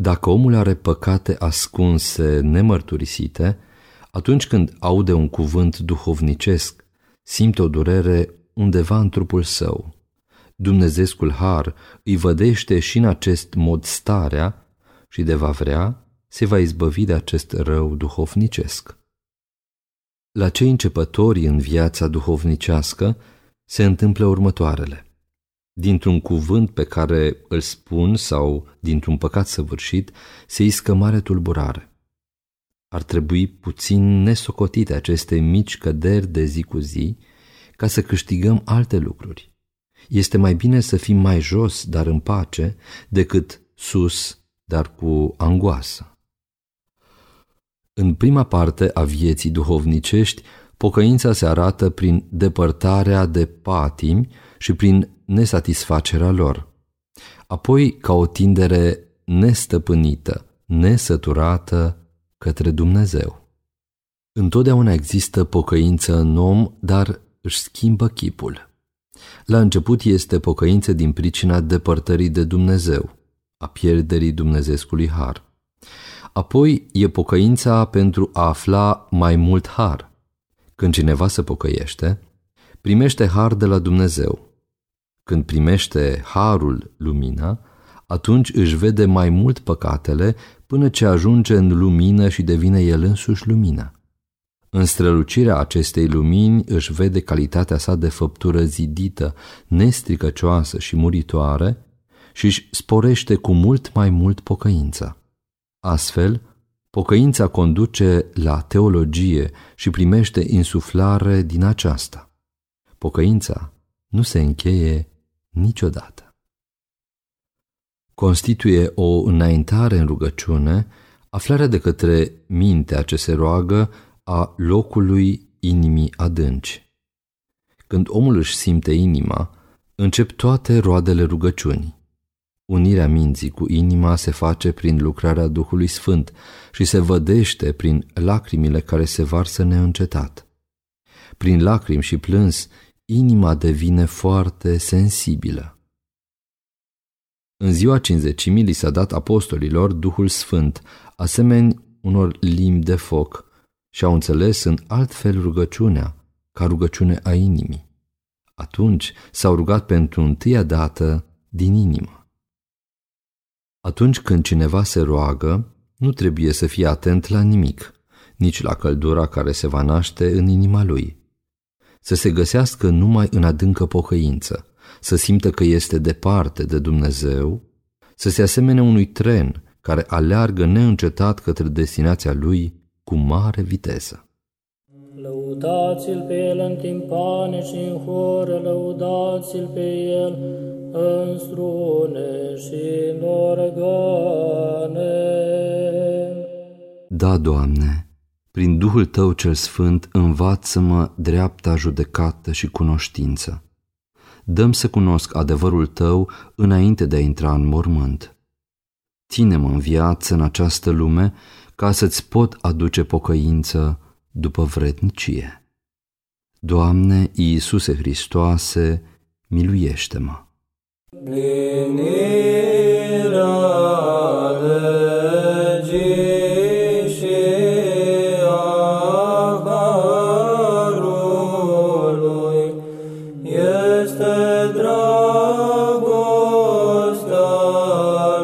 Dacă omul are păcate ascunse, nemărturisite, atunci când aude un cuvânt duhovnicesc, simte o durere undeva în trupul său. Dumnezeescul har îi vădește și în acest mod starea și de va vrea, se va izbăvi de acest rău duhovnicesc. La cei începători în viața duhovnicească se întâmplă următoarele. Dintr-un cuvânt pe care îl spun sau dintr-un păcat săvârșit, se iscă mare tulburare. Ar trebui puțin nesocotite aceste mici căderi de zi cu zi ca să câștigăm alte lucruri. Este mai bine să fim mai jos, dar în pace, decât sus, dar cu angoasă. În prima parte a vieții duhovnicești, pocăința se arată prin depărtarea de patimi și prin nesatisfacerea lor. Apoi ca o tindere nestăpânită, nesăturată către Dumnezeu. Întotdeauna există pocăință în om, dar își schimbă chipul. La început este pocăință din pricina depărtării de Dumnezeu, a pierderii Dumnezeescului har. Apoi e pocăința pentru a afla mai mult har. Când cineva se pocăiește, primește har de la Dumnezeu. Când primește harul, lumina, atunci își vede mai mult păcatele până ce ajunge în lumină și devine el însuși lumina. În strălucirea acestei lumini își vede calitatea sa de făptură zidită, nestricăcioasă și muritoare și își sporește cu mult mai mult pocăința. Astfel, pocăința conduce la teologie și primește insuflare din aceasta. Pocăința nu se încheie niciodată. Constituie o înaintare în rugăciune aflarea de către mintea ce se roagă a locului inimii adânci. Când omul își simte inima, încep toate roadele rugăciunii. Unirea minții cu inima se face prin lucrarea Duhului Sfânt și se vădește prin lacrimile care se varsă neîncetat. Prin lacrimi și plâns, inima devine foarte sensibilă. În ziua cinzecimii li s-a dat apostolilor Duhul Sfânt, asemeni unor limbi de foc, și au înțeles în alt fel rugăciunea, ca rugăciune a inimii. Atunci s-au rugat pentru întâia dată din inimă. Atunci când cineva se roagă, nu trebuie să fie atent la nimic, nici la căldura care se va naște în inima lui. Să se găsească numai în adâncă pocăință, să simtă că este departe de Dumnezeu, să se asemene unui tren care aleargă neîncetat către destinația lui cu mare viteză. Lăudați-l pe el în timpane și în horă, lăudați-l pe el în strune și în organe. Da, Doamne, prin Duhul Tău cel Sfânt învață-mă dreapta judecată și cunoștință. Dăm să cunosc adevărul Tău înainte de a intra în mormânt. Ține-mă în viață în această lume ca să-ți pot aduce pocăință după vrednicie. Doamne Iisuse Hristoase, miluiește-mă! este dragostea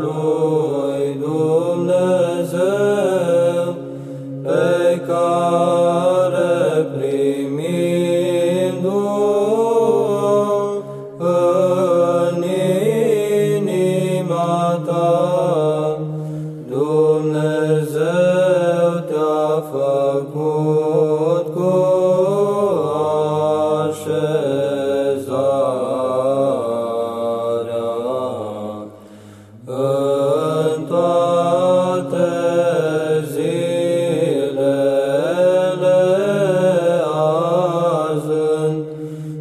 lui Dumnezeu pe care primindu-o în inima ta, Dumnezeu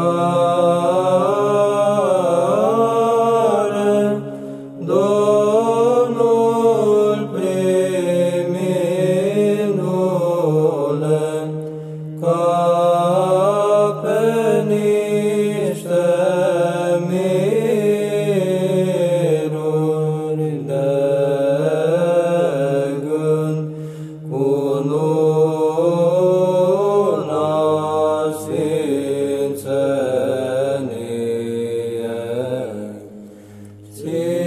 Allah. Take